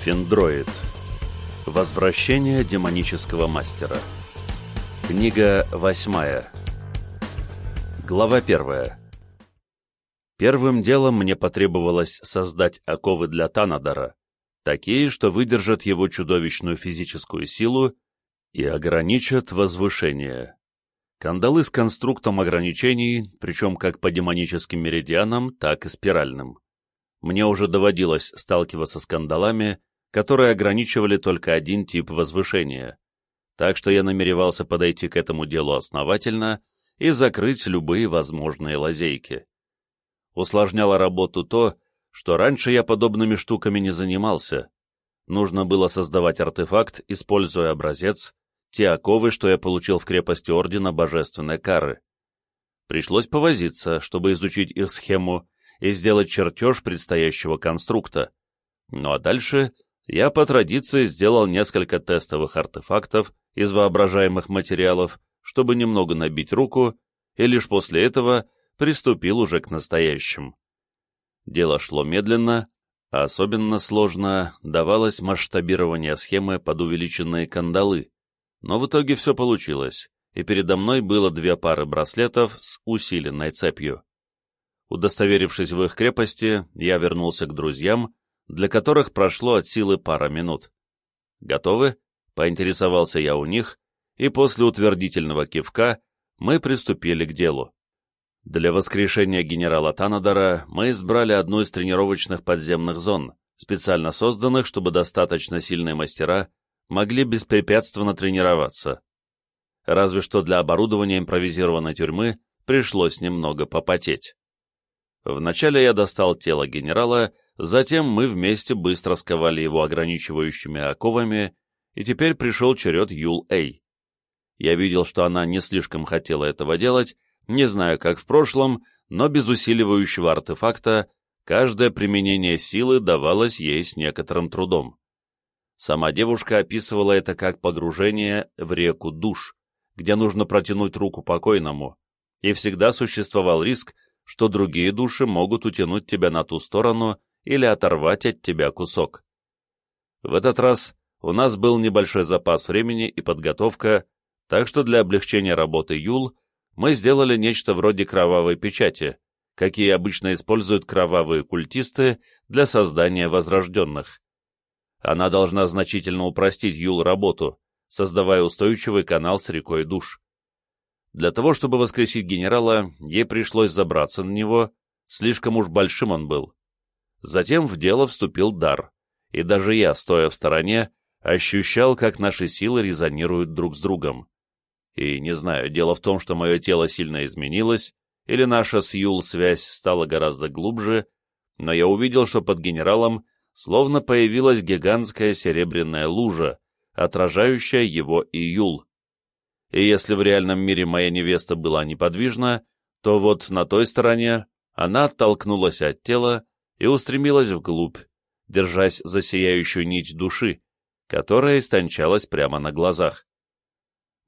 Финдроид. Возвращение демонического мастера. Книга восьмая. Глава первая. Первым делом мне потребовалось создать оковы для Танадора, такие, что выдержат его чудовищную физическую силу и ограничат возвышение. Кандалы с конструктом ограничений, причем как по демоническим меридианам, так и спиральным. Мне уже доводилось сталкиваться с кандалами, которые ограничивали только один тип возвышения, так что я намеревался подойти к этому делу основательно и закрыть любые возможные лазейки. Усложняло работу то, что раньше я подобными штуками не занимался. Нужно было создавать артефакт, используя образец, те оковы, что я получил в крепости Ордена Божественной Кары. Пришлось повозиться, чтобы изучить их схему и сделать чертеж предстоящего конструкта. Ну а дальше я по традиции сделал несколько тестовых артефактов из воображаемых материалов, чтобы немного набить руку, и лишь после этого приступил уже к настоящим. Дело шло медленно, а особенно сложно давалось масштабирование схемы под увеличенные кандалы, но в итоге все получилось, и передо мной было две пары браслетов с усиленной цепью. Удостоверившись в их крепости, я вернулся к друзьям для которых прошло от силы пара минут. «Готовы?» — поинтересовался я у них, и после утвердительного кивка мы приступили к делу. Для воскрешения генерала Танадора мы избрали одну из тренировочных подземных зон, специально созданных, чтобы достаточно сильные мастера могли беспрепятственно тренироваться. Разве что для оборудования импровизированной тюрьмы пришлось немного попотеть. Вначале я достал тело генерала Затем мы вместе быстро сковали его ограничивающими оковами, и теперь пришел черед Юл Эй. Я видел, что она не слишком хотела этого делать, не знаю, как в прошлом, но без усиливающего артефакта каждое применение силы давалось ей с некоторым трудом. Сама девушка описывала это как погружение в реку душ, где нужно протянуть руку покойному, и всегда существовал риск, что другие души могут утянуть тебя на ту сторону или оторвать от тебя кусок. В этот раз у нас был небольшой запас времени и подготовка, так что для облегчения работы Юл мы сделали нечто вроде кровавой печати, какие обычно используют кровавые культисты для создания возрожденных. Она должна значительно упростить Юл работу, создавая устойчивый канал с рекой душ. Для того, чтобы воскресить генерала, ей пришлось забраться на него, слишком уж большим он был. Затем в дело вступил дар, и даже я, стоя в стороне, ощущал, как наши силы резонируют друг с другом. И не знаю, дело в том, что мое тело сильно изменилось, или наша с Юл связь стала гораздо глубже, но я увидел, что под генералом словно появилась гигантская серебряная лужа, отражающая его и Юл. И если в реальном мире моя невеста была неподвижна, то вот на той стороне она оттолкнулась от тела и устремилась вглубь, держась за сияющую нить души, которая истончалась прямо на глазах.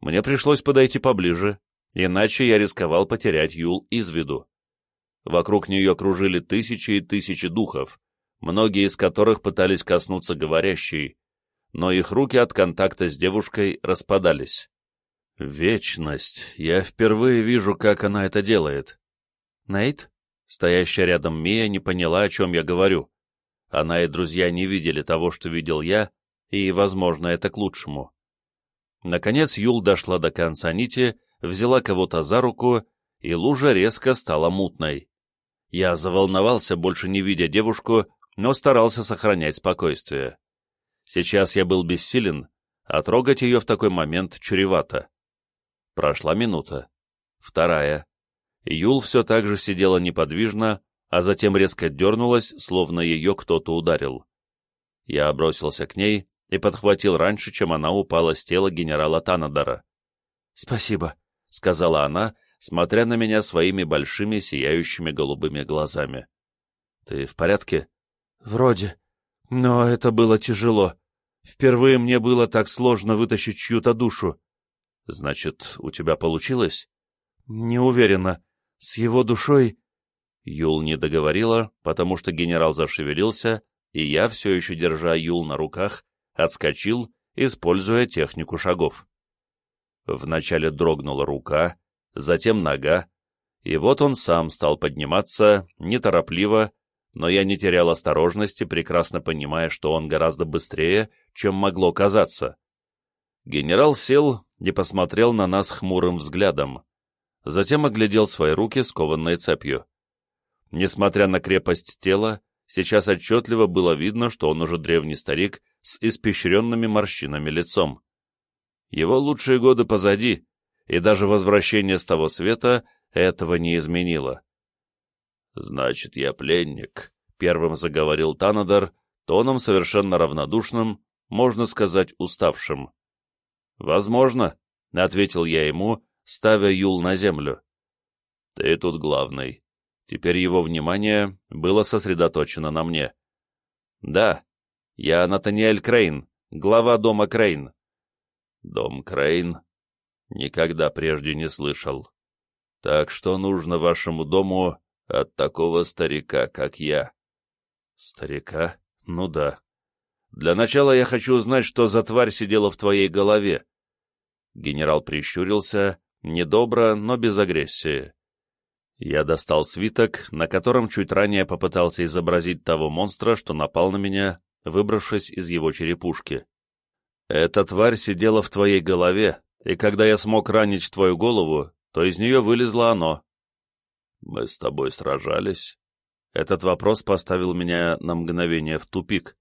Мне пришлось подойти поближе, иначе я рисковал потерять Юл из виду. Вокруг нее кружили тысячи и тысячи духов, многие из которых пытались коснуться говорящей, но их руки от контакта с девушкой распадались. Вечность. Я впервые вижу, как она это делает. Нейт? Стоящая рядом Мия не поняла, о чем я говорю. Она и друзья не видели того, что видел я, и, возможно, это к лучшему. Наконец Юл дошла до конца нити, взяла кого-то за руку, и лужа резко стала мутной. Я заволновался, больше не видя девушку, но старался сохранять спокойствие. Сейчас я был бессилен, а трогать ее в такой момент чревато. Прошла минута. Вторая. Юл все так же сидела неподвижно, а затем резко дернулась, словно ее кто-то ударил. Я бросился к ней и подхватил раньше, чем она упала с тела генерала Танадора. «Спасибо», — сказала она, смотря на меня своими большими сияющими голубыми глазами. «Ты в порядке?» «Вроде. Но это было тяжело. Впервые мне было так сложно вытащить чью-то душу». «Значит, у тебя получилось?» «Не уверена. С его душой...» Юл не договорила, потому что генерал зашевелился, и я, все еще держа Юл на руках, отскочил, используя технику шагов. Вначале дрогнула рука, затем нога, и вот он сам стал подниматься, неторопливо, но я не терял осторожности, прекрасно понимая, что он гораздо быстрее, чем могло казаться. Генерал сел и посмотрел на нас хмурым взглядом, затем оглядел свои руки, скованные цепью. Несмотря на крепость тела, сейчас отчетливо было видно, что он уже древний старик с испещренными морщинами лицом. Его лучшие годы позади, и даже возвращение с того света этого не изменило. «Значит, я пленник», — первым заговорил Танадар, тоном совершенно равнодушным, можно сказать, уставшим. «Возможно», — ответил я ему, ставя Юл на землю. «Ты тут главный». Теперь его внимание было сосредоточено на мне. «Да, я Натаниэль Крейн, глава дома Крейн». «Дом Крейн?» Никогда прежде не слышал. Так что нужно вашему дому от такого старика, как я. Старика? Ну да. Для начала я хочу узнать, что за тварь сидела в твоей голове. Генерал прищурился, недобро, но без агрессии. Я достал свиток, на котором чуть ранее попытался изобразить того монстра, что напал на меня, выбравшись из его черепушки. Эта тварь сидела в твоей голове, и когда я смог ранить твою голову, то из нее вылезло оно. Мы с тобой сражались. Этот вопрос поставил меня на мгновение в тупик,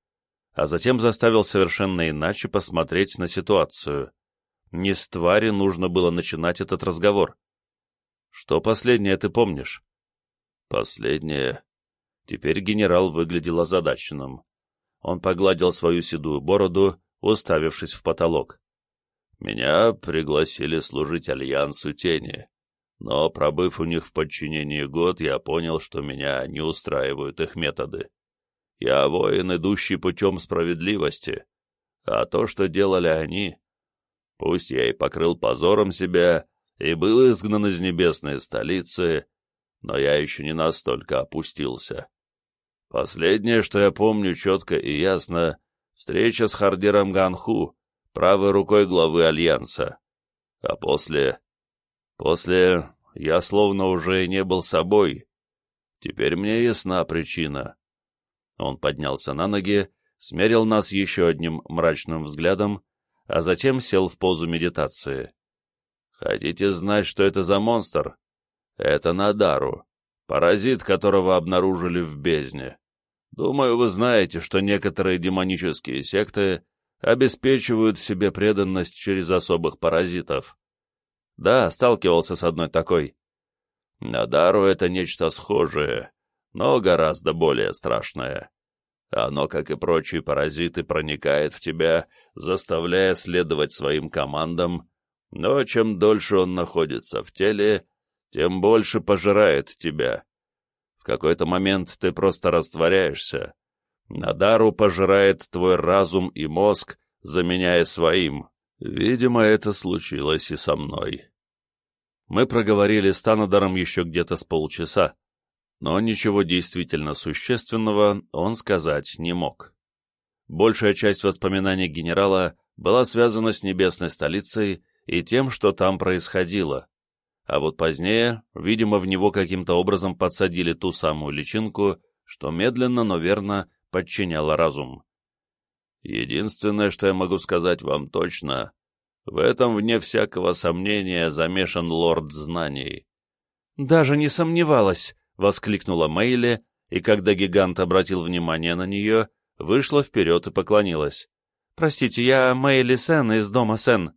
а затем заставил совершенно иначе посмотреть на ситуацию. Не с твари нужно было начинать этот разговор. Что последнее ты помнишь? Последнее. Теперь генерал выглядел озадаченным. Он погладил свою седую бороду, уставившись в потолок. Меня пригласили служить Альянсу Тени, но, пробыв у них в подчинении год, я понял, что меня не устраивают их методы. Я воин, идущий путем справедливости, а то, что делали они, пусть я и покрыл позором себя и был изгнан из небесной столицы, но я еще не настолько опустился. Последнее, что я помню четко и ясно, встреча с Хардиром Ганху, правой рукой главы Альянса. А после... После я словно уже не был собой. Теперь мне ясна причина. Он поднялся на ноги, смерил нас еще одним мрачным взглядом, а затем сел в позу медитации. Хотите знать, что это за монстр? Это Надару, паразит, которого обнаружили в бездне. Думаю, вы знаете, что некоторые демонические секты обеспечивают себе преданность через особых паразитов. Да, сталкивался с одной такой. Надару это нечто схожее, но гораздо более страшное. Оно, как и прочие паразиты, проникает в тебя, заставляя следовать своим командам, но чем дольше он находится в теле, тем больше пожирает тебя. В какой-то момент ты просто растворяешься, Надару пожирает твой разум и мозг, заменяя своим. Видимо, это случилось и со мной. Мы проговорили с Танадаром еще где-то с полчаса, но ничего действительно существенного он сказать не мог. Большая часть воспоминаний генерала была связана с небесной столицей и тем, что там происходило, а вот позднее, видимо, в него каким-то образом подсадили ту самую личинку, что медленно, но верно подчиняла разум. Единственное, что я могу сказать вам точно, в этом, вне всякого сомнения, замешан лорд знаний. «Даже не сомневалась!» — воскликнула Мейли, и когда гигант обратил внимание на нее, вышла вперед и поклонилась. «Простите, я Мейли Сен из дома Сен».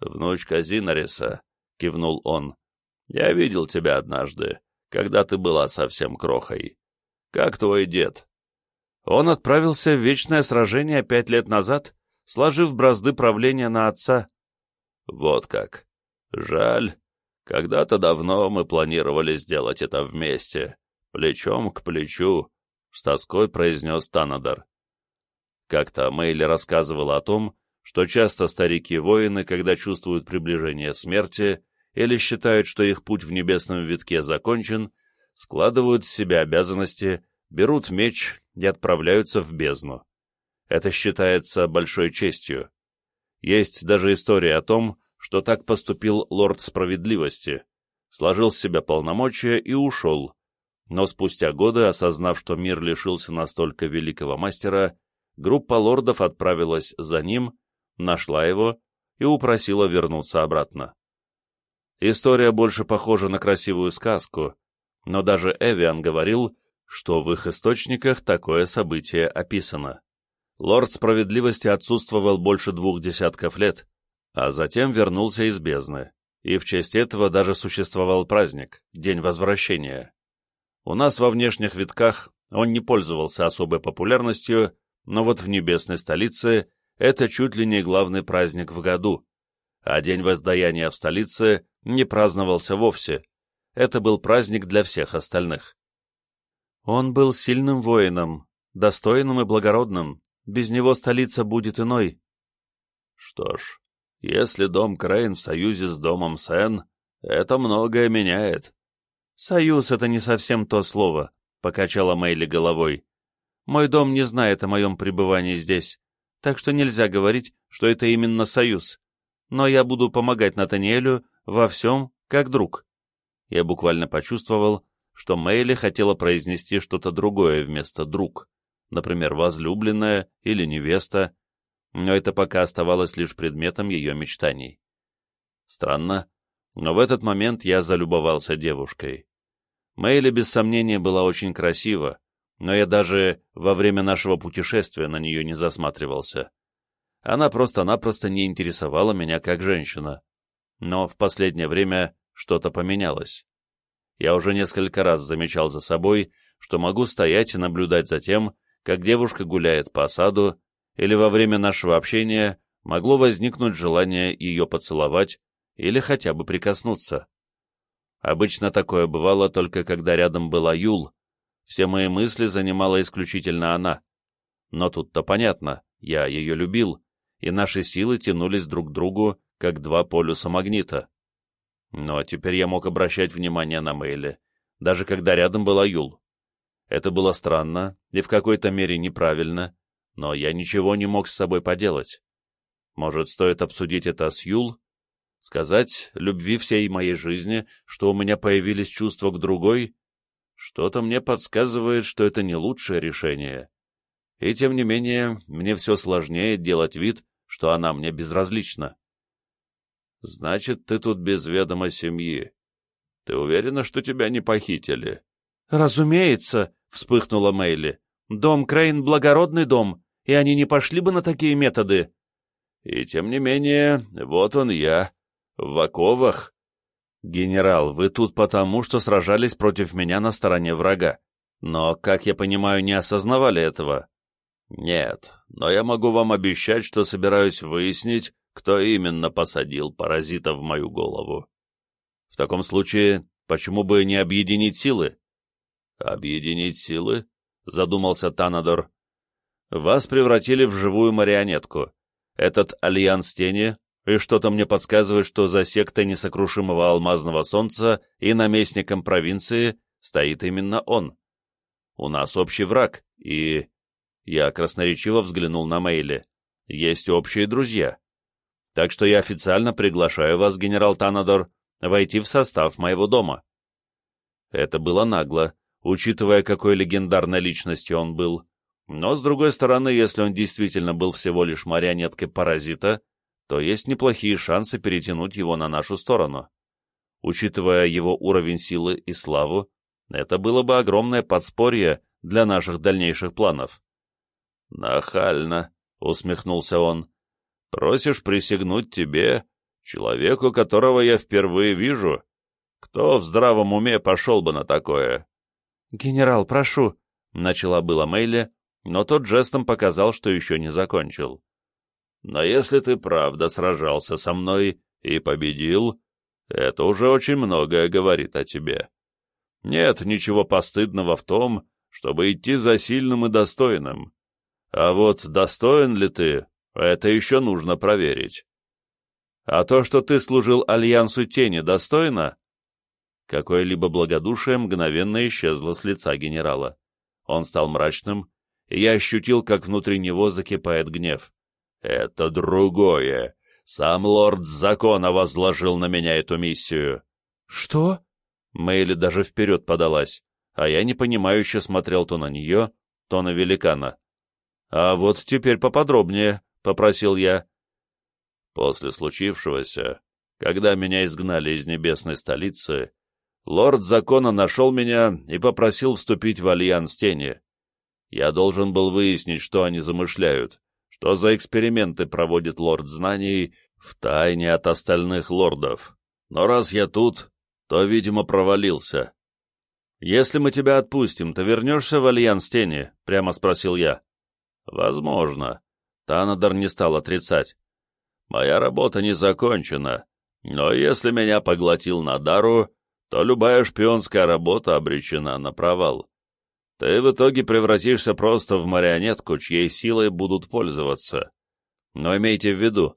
«Внучка Зинариса», — кивнул он. «Я видел тебя однажды, когда ты была совсем крохой. Как твой дед?» Он отправился в вечное сражение пять лет назад, сложив бразды правления на отца. Вот как. Жаль. Когда-то давно мы планировали сделать это вместе, плечом к плечу, — с тоской произнес Танадар. Как-то Мэйли рассказывала о том, что часто старики-воины, когда чувствуют приближение смерти или считают, что их путь в небесном витке закончен, складывают с себя обязанности, берут меч и отправляются в бездну. Это считается большой честью. Есть даже история о том, что так поступил лорд справедливости, сложил с себя полномочия и ушел, но спустя годы, осознав, что мир лишился настолько великого мастера, группа лордов отправилась за ним, нашла его и упросила вернуться обратно. История больше похожа на красивую сказку, но даже Эвиан говорил, что в их источниках такое событие описано. Лорд Справедливости отсутствовал больше двух десятков лет, а затем вернулся из бездны, и в честь этого даже существовал праздник — День Возвращения. У нас во внешних витках он не пользовался особой популярностью, но вот в небесной столице это чуть ли не главный праздник в году, а День Воздаяния в столице не праздновался вовсе. Это был праздник для всех остальных. Он был сильным воином, достойным и благородным, без него столица будет иной. Что ж, если дом Крейн в союзе с домом Сен, это многое меняет. «Союз — это не совсем то слово», — покачала Мэйли головой. «Мой дом не знает о моем пребывании здесь, так что нельзя говорить, что это именно союз. Но я буду помогать Натаниэлю во всем, как друг». Я буквально почувствовал, что Мэйли хотела произнести что-то другое вместо «друг», например, возлюбленная или невеста, но это пока оставалось лишь предметом ее мечтаний. Странно, но в этот момент я залюбовался девушкой. Мэйли, без сомнения, была очень красива, но я даже во время нашего путешествия на нее не засматривался. Она просто-напросто не интересовала меня как женщина. Но в последнее время что-то поменялось. Я уже несколько раз замечал за собой, что могу стоять и наблюдать за тем, как девушка гуляет по саду, или во время нашего общения могло возникнуть желание ее поцеловать или хотя бы прикоснуться. Обычно такое бывало только когда рядом была Юл. Все мои мысли занимала исключительно она. Но тут-то понятно, я ее любил, и наши силы тянулись друг к другу, как два полюса магнита. Но теперь я мог обращать внимание на Мэйли, даже когда рядом была Юл. Это было странно и в какой-то мере неправильно, но я ничего не мог с собой поделать. Может, стоит обсудить это с Юл Сказать любви всей моей жизни, что у меня появились чувства к другой, что-то мне подсказывает, что это не лучшее решение. И тем не менее, мне все сложнее делать вид, что она мне безразлична. Значит, ты тут без ведома семьи. Ты уверена, что тебя не похитили? Разумеется, вспыхнула Мэйли. Дом Крейн — благородный дом, и они не пошли бы на такие методы. И тем не менее, вот он я, в оковах? Генерал, вы тут потому, что сражались против меня на стороне врага. Но, как я понимаю, не осознавали этого. Нет, но я могу вам обещать, что собираюсь выяснить, кто именно посадил паразита в мою голову. В таком случае, почему бы не объединить силы? Объединить силы? Задумался Танадор. Вас превратили в живую марионетку. Этот альянс тени и что-то мне подсказывает, что за сектой несокрушимого алмазного солнца и наместником провинции стоит именно он. У нас общий враг, и... Я красноречиво взглянул на Мейли. Есть общие друзья. Так что я официально приглашаю вас, генерал Танадор, войти в состав моего дома. Это было нагло, учитывая, какой легендарной личностью он был. Но, с другой стороны, если он действительно был всего лишь марионеткой паразита, то есть неплохие шансы перетянуть его на нашу сторону. Учитывая его уровень силы и славу, это было бы огромное подспорье для наших дальнейших планов. «Нахально», — усмехнулся он, — «просишь присягнуть тебе, человеку, которого я впервые вижу? Кто в здравом уме пошел бы на такое?» «Генерал, прошу», — начала была Мэйли, но тот жестом показал, что еще не закончил. Но если ты правда сражался со мной и победил, это уже очень многое говорит о тебе. Нет ничего постыдного в том, чтобы идти за сильным и достойным. А вот достоин ли ты, это еще нужно проверить. А то, что ты служил Альянсу Тени, достойно? Какое-либо благодушие мгновенно исчезло с лица генерала. Он стал мрачным, и я ощутил, как внутри него закипает гнев. «Это другое. Сам лорд закона возложил на меня эту миссию». «Что?» Мэйли даже вперед подалась, а я непонимающе смотрел то на нее, то на великана. «А вот теперь поподробнее», — попросил я. После случившегося, когда меня изгнали из небесной столицы, лорд закона нашел меня и попросил вступить в альянс тени. Я должен был выяснить, что они замышляют, что за эксперименты проводит лорд знаний в тайне от остальных лордов. Но раз я тут, то, видимо, провалился. «Если мы тебя отпустим, ты вернешься в Альянс Тени?» — прямо спросил я. «Возможно». Танадар не стал отрицать. «Моя работа не закончена, но если меня поглотил Надару, то любая шпионская работа обречена на провал. Ты в итоге превратишься просто в марионетку, чьей силой будут пользоваться. Но имейте в виду,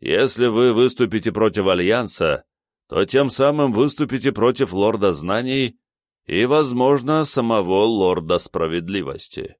если вы выступите против Альянса, то тем самым выступите против Лорда Знаний и, возможно, самого Лорда Справедливости.